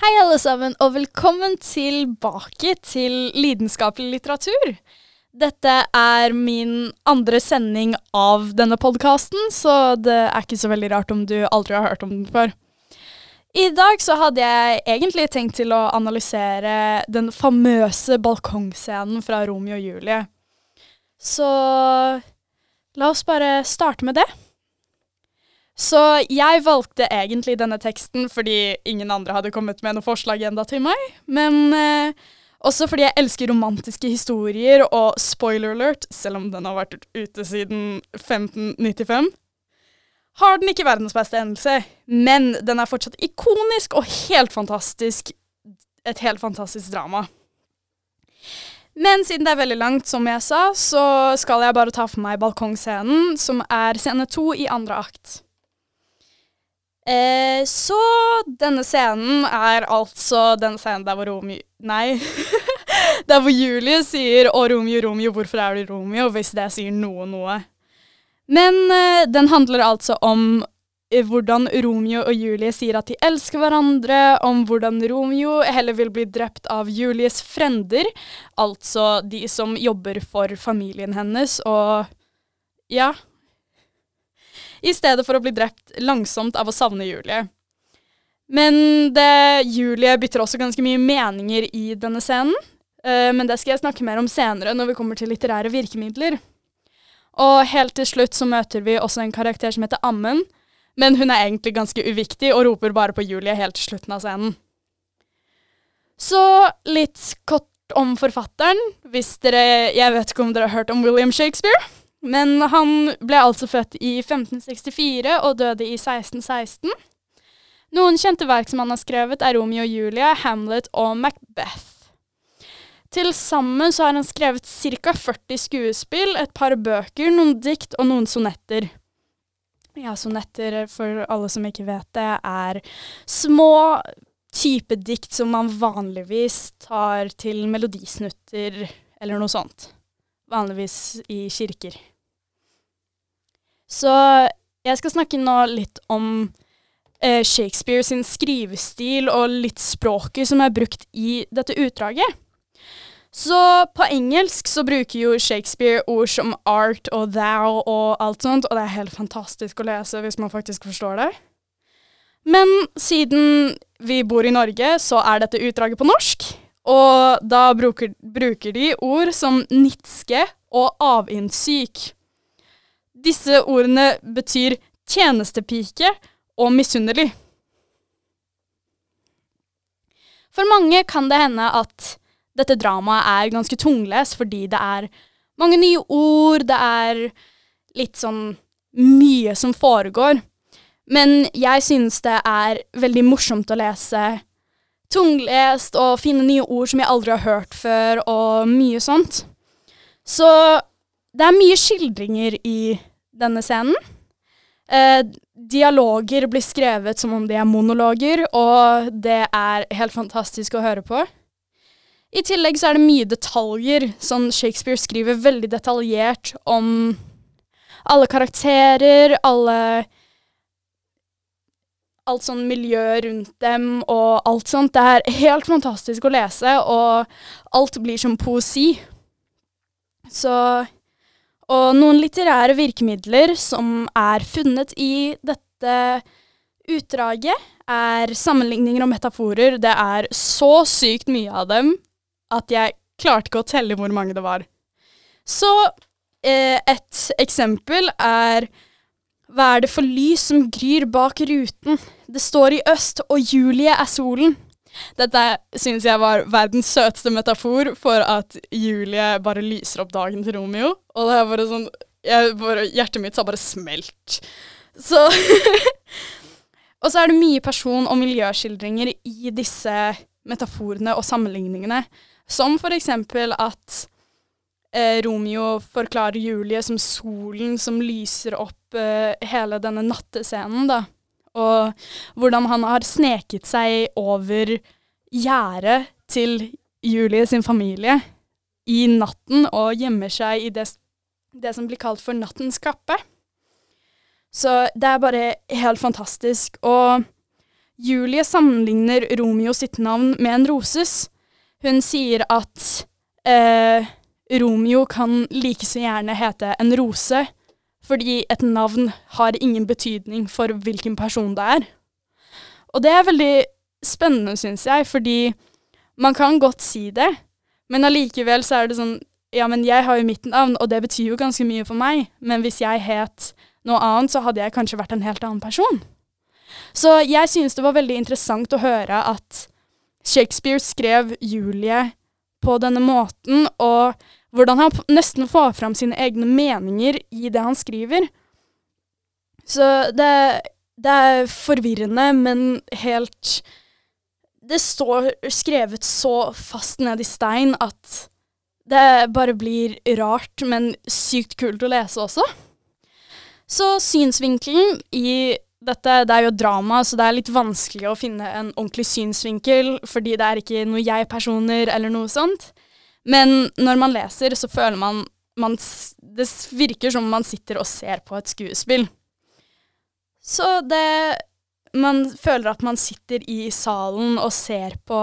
Hei, alle sammen, og velkommen tilbake til lidenskapelig litteratur. Dette er min andre sending av denne podkasten, så det er ikke så veldig rart om du aldri har hørt om den før. I dag så hadde jeg egentlig tenkt til å analysere den famøse balkongscenen fra Romeo og Julie. Så la oss bare starte med det. Så jeg valgte egentlig denne teksten fordi ingen andre hadde kommet med noe forslag enda til meg. Men eh, også fordi jeg elsker romantiske historier, og spoiler alert, selv om den har vært ute siden 1595, har den ikke verdens beste endelse. Men den er fortsatt ikonisk og helt fantastisk. Et helt fantastisk drama. Men siden det er veldig langt, som jeg sa, så skal jeg bare ta for meg balkongscenen, som er scene to i andre akt. Eh, så denne scenen er altså den scenen der hvor Romeo Nei. der hvor Julie sier 'Å, Romeo, Romeo, hvorfor er du Romeo?' hvis det sier noe, noe. Men eh, den handler altså om eh, hvordan Romeo og Julie sier at de elsker hverandre, om hvordan Romeo heller vil bli drept av Julies frender, altså de som jobber for familien hennes, og ja, i stedet for å bli drept langsomt av å savne Julie. Men det, Julie bytter også ganske mye meninger i denne scenen. Uh, men det skal jeg snakke mer om senere, når vi kommer til litterære virkemidler. Og helt til slutt så møter vi også en karakter som heter Ammen. Men hun er egentlig ganske uviktig og roper bare på Julie helt til slutten av scenen. Så litt kort om forfatteren. Hvis dere Jeg vet ikke om dere har hørt om William Shakespeare? Men han ble altså født i 1564 og døde i 1616. Noen kjente verk som han har skrevet, er Romeo og Julie, Hamlet og Macbeth. Til sammen så har han skrevet ca. 40 skuespill, et par bøker, noen dikt og noen sonetter. Ja, sonetter, for alle som ikke vet det, er små type dikt som man vanligvis tar til melodisnutter eller noe sånt. Vanligvis i kirker. Så jeg skal snakke nå litt om eh, Shakespeare sin skrivestil og litt språket som er brukt i dette utdraget. Så på engelsk så bruker jo Shakespeare ord som art og thou og alt sånt, og det er helt fantastisk å lese hvis man faktisk forstår det. Men siden vi bor i Norge, så er dette utdraget på norsk. Og da bruker, bruker de ord som nitske og avinnsyk. Disse ordene betyr tjenestepike og misunnelig. For mange kan det hende at dette dramaet er ganske tunglest fordi det er mange nye ord, det er litt sånn mye som foregår. Men jeg synes det er veldig morsomt å lese tunglest og finne nye ord som jeg aldri har hørt før, og mye sånt. Så det er mye skildringer i denne scenen. Eh, dialoger blir skrevet som om de er monologer, og det er helt fantastisk å høre på. I tillegg så er det mye detaljer. Sånn Shakespeare skriver veldig detaljert om alle karakterer, alle Alt sånn miljø rundt dem og alt sånt. Det er helt fantastisk å lese, og alt blir som poesi. Så og noen litterære virkemidler som er funnet i dette utdraget, er sammenligninger og metaforer. Det er så sykt mye av dem at jeg klarte ikke å telle hvor mange det var. Så eh, et eksempel er Hva er det for lys som gryr bak ruten? Det står i øst, og Julie er solen. Dette syns jeg var verdens søteste metafor for at Julie bare lyser opp dagen til Romeo. Og det er bare sånn bare, Hjertet mitt sa bare smelt. Så Og så er det mye person- og miljøskildringer i disse metaforene og sammenligningene. Som for eksempel at eh, Romeo forklarer Julie som solen som lyser opp eh, hele denne nattescenen, da. Og hvordan han har sneket seg over gjerdet til Julie sin familie i natten og gjemmer seg i det, det som blir kalt for nattens kappe. Så det er bare helt fantastisk. Og Julie sammenligner Romeo sitt navn med en roses. Hun sier at eh, Romeo kan like så gjerne hete en rose, fordi et navn har ingen betydning for hvilken person det er. Og det er veldig spennende, syns jeg, fordi man kan godt si det, men allikevel så er det sånn Ja, men jeg har jo mitt navn, og det betyr jo ganske mye for meg, men hvis jeg het noe annet, så hadde jeg kanskje vært en helt annen person. Så jeg synes det var veldig interessant å høre at Shakespeare skrev Julie på denne måten, og hvordan han nesten får fram sine egne meninger i det han skriver. Så det, det er forvirrende, men helt det står skrevet så fast ned i stein at det bare blir rart, men sykt kult å lese også. Så synsvinkelen i dette Det er jo drama, så det er litt vanskelig å finne en ordentlig synsvinkel, fordi det er ikke noe jeg-personer eller noe sånt. Men når man leser, så føler man, man Det virker som man sitter og ser på et skuespill. Så det man føler at man sitter i salen og ser på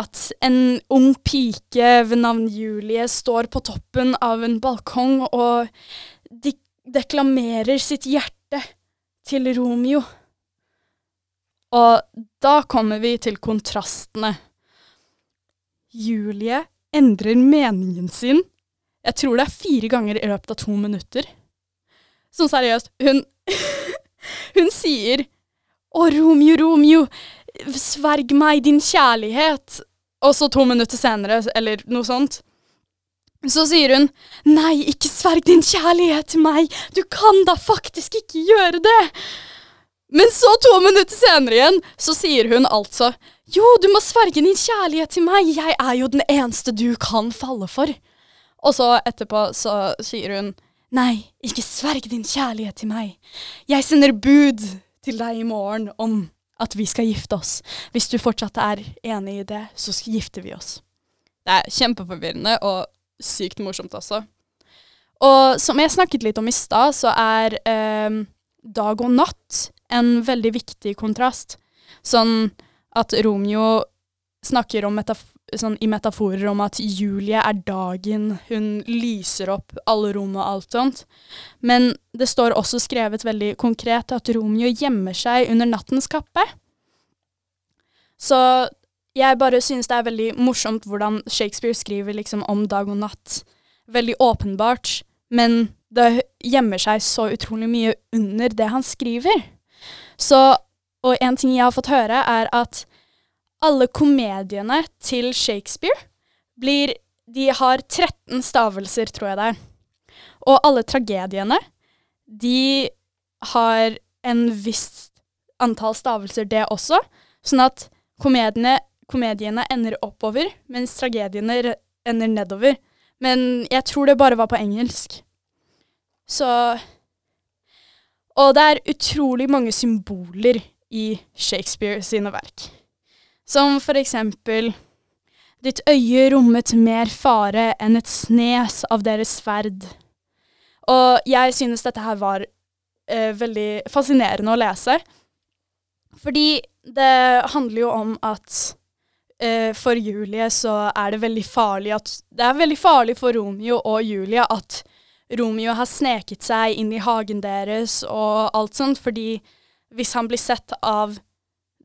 at en ung pike ved navn Julie står på toppen av en balkong og de deklamerer sitt hjerte til Romeo. Og da kommer vi til kontrastene. Julie endrer meningen sin. Jeg tror det er fire ganger i løpet av to minutter. Sånn seriøst. Hun, hun sier å, Romeo, Romeo, sverg meg din kjærlighet. Og så to minutter senere, eller noe sånt, så sier hun nei, ikke sverg din kjærlighet til meg, du kan da faktisk ikke gjøre det. Men så to minutter senere igjen, så sier hun altså jo, du må sverge din kjærlighet til meg, jeg er jo den eneste du kan falle for. Og så etterpå så sier hun nei, ikke sverg din kjærlighet til meg, jeg sender bud til deg i morgen om at vi skal gifte oss. Hvis du fortsatt er enig i det, så gifter vi oss. Det er kjempeforvirrende og sykt morsomt også. Og som jeg snakket litt om i stad, så er eh, dag og natt en veldig viktig kontrast. Sånn at Romeo snakker metaf sånn, i metaforer om at Julie er dagen, hun lyser opp alle rom og alt sånt. Men det står også skrevet veldig konkret at Romeo gjemmer seg under nattens kappe. Så jeg bare synes det er veldig morsomt hvordan Shakespeare skriver liksom om dag og natt. Veldig åpenbart, men det gjemmer seg så utrolig mye under det han skriver. Så, og en ting jeg har fått høre, er at alle komediene til Shakespeare blir De har 13 stavelser, tror jeg det er. Og alle tragediene, de har en visst antall stavelser, det også. Sånn at komediene, komediene ender oppover, mens tragediene ender nedover. Men jeg tror det bare var på engelsk. Så Og det er utrolig mange symboler i Shakespeare sine verk. Som for eksempel Ditt øye rommet mer fare enn et snes av deres sverd. Og jeg synes dette her var eh, veldig fascinerende å lese. Fordi det handler jo om at eh, for Julie så er det veldig farlig at Det er veldig farlig for Romeo og Julie at Romeo har sneket seg inn i hagen deres og alt sånt, fordi hvis han blir sett av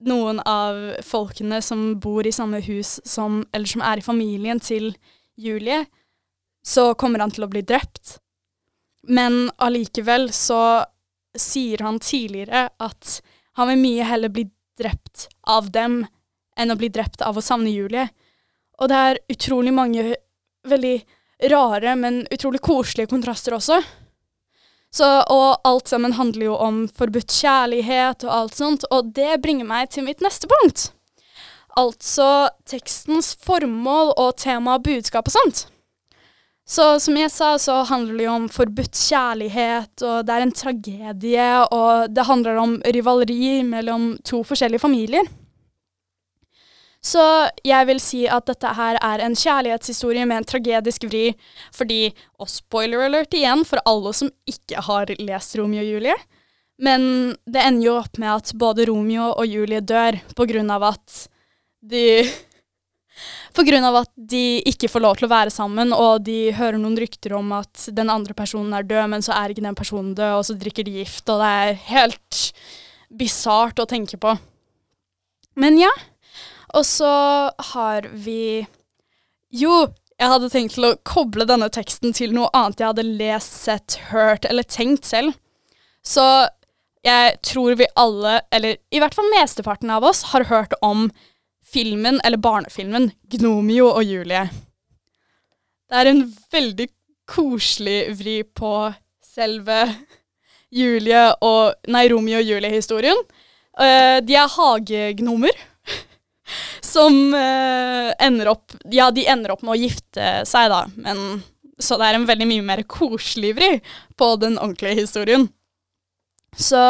noen av folkene som bor i samme hus som, eller som er i familien til Julie, så kommer han til å bli drept. Men allikevel så sier han tidligere at han vil mye heller bli drept av dem enn å bli drept av å savne Julie. Og det er utrolig mange veldig rare, men utrolig koselige kontraster også. Så, og alt sammen handler jo om forbudt kjærlighet og alt sånt, og det bringer meg til mitt neste punkt. Altså tekstens formål og tema og budskap og sånt. Så som jeg sa, så handler det jo om forbudt kjærlighet, og det er en tragedie, og det handler om rivaleri mellom to forskjellige familier. Så jeg vil si at dette her er en kjærlighetshistorie med en tragedisk vri, fordi, og spoiler alert igjen for alle som ikke har lest Romeo og Julie, Men det ender jo opp med at både Romeo og Julie dør på grunn av at de På grunn av at de ikke får lov til å være sammen, og de hører noen rykter om at den andre personen er død, men så er ikke den personen død, og så drikker de gift, og det er helt bisart å tenke på. Men ja. Og så har vi Jo, jeg hadde tenkt til å koble denne teksten til noe annet jeg hadde lest, sett, hørt eller tenkt selv. Så jeg tror vi alle, eller i hvert fall mesteparten av oss, har hørt om filmen, eller barnefilmen, 'Gnomio og Julie'. Det er en veldig koselig vri på selve Julie og Nei, Romeo og Julie-historien. Uh, de er hagegnomer. Som uh, ender opp Ja, de ender opp med å gifte seg, da, men Så det er en veldig mye mer koselig vri på den ordentlige historien. Så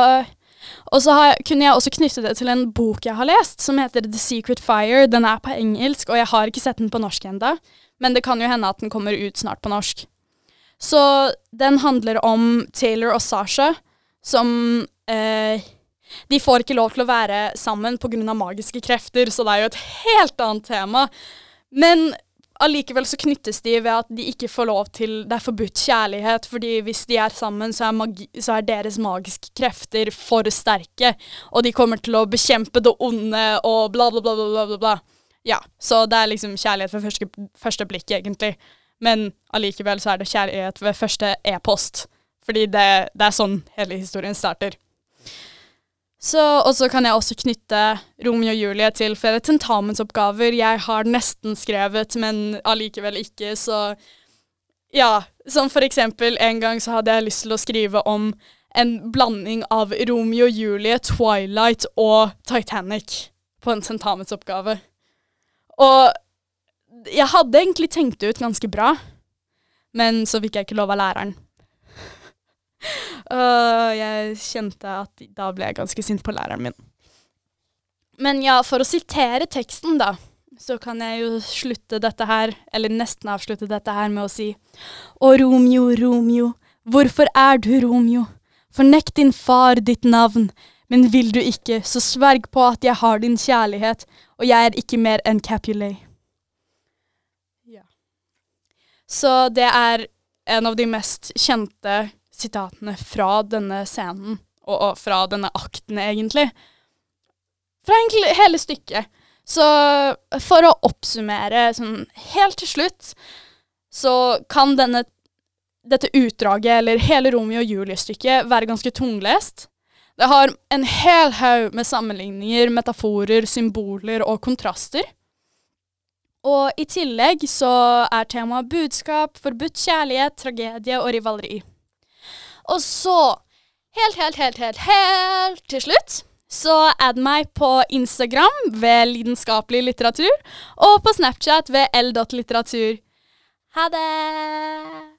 Og så har, kunne jeg også knytte det til en bok jeg har lest, som heter The Secret Fire. Den er på engelsk, og jeg har ikke sett den på norsk ennå, men det kan jo hende at den kommer ut snart på norsk. Så den handler om Taylor og Sasha som eh, De får ikke lov til å være sammen pga. magiske krefter, så det er jo et helt annet tema. Men allikevel så knyttes de ved at de ikke får lov til Det er forbudt kjærlighet, fordi hvis de er sammen, så er, magi, så er deres magiske krefter for sterke, og de kommer til å bekjempe det onde og bla, bla, bla, bla, bla. bla. Ja, så det er liksom kjærlighet ved første, første blikk, egentlig. Men allikevel så er det kjærlighet ved første e-post. Fordi det, det, er sånn hele historien starter. Og så kan jeg også knytte Romeo og Julie til flere tentamensoppgaver jeg har nesten skrevet, men allikevel ikke, så Ja, som for eksempel en gang så hadde jeg lyst til å skrive om en blanding av Romeo og Julie, Twilight og Titanic på en tentamensoppgave. Og jeg hadde egentlig tenkt det ut ganske bra, men så fikk jeg ikke lov av læreren. Uh, jeg kjente at da ble jeg ganske sint på læreren min. Men ja, for å sitere teksten, da, så kan jeg jo slutte dette her, eller nesten avslutte dette her med å si Å, Romeo, Romeo, hvorfor er du Romeo? Fornekt din far ditt navn, men vil du ikke, så sverg på at jeg har din kjærlighet, og jeg er ikke mer enn Capulet. Ja. Så det er en av de mest kjente sitatene fra denne scenen, og, og fra denne akten, egentlig. Fra egentlig hele stykket. Så for å oppsummere sånn helt til slutt, så kan denne, dette utdraget, eller hele Romeo og Julie-stykket, være ganske tunglest. Det har en hel haug med sammenligninger, metaforer, symboler og kontraster. Og i tillegg så er temaet budskap, forbudt kjærlighet, tragedie og rivaleri. Og så, helt, helt, helt, helt, helt til slutt, så add meg på Instagram ved lidenskapelig litteratur, og på Snapchat ved l.litteratur. Ha det!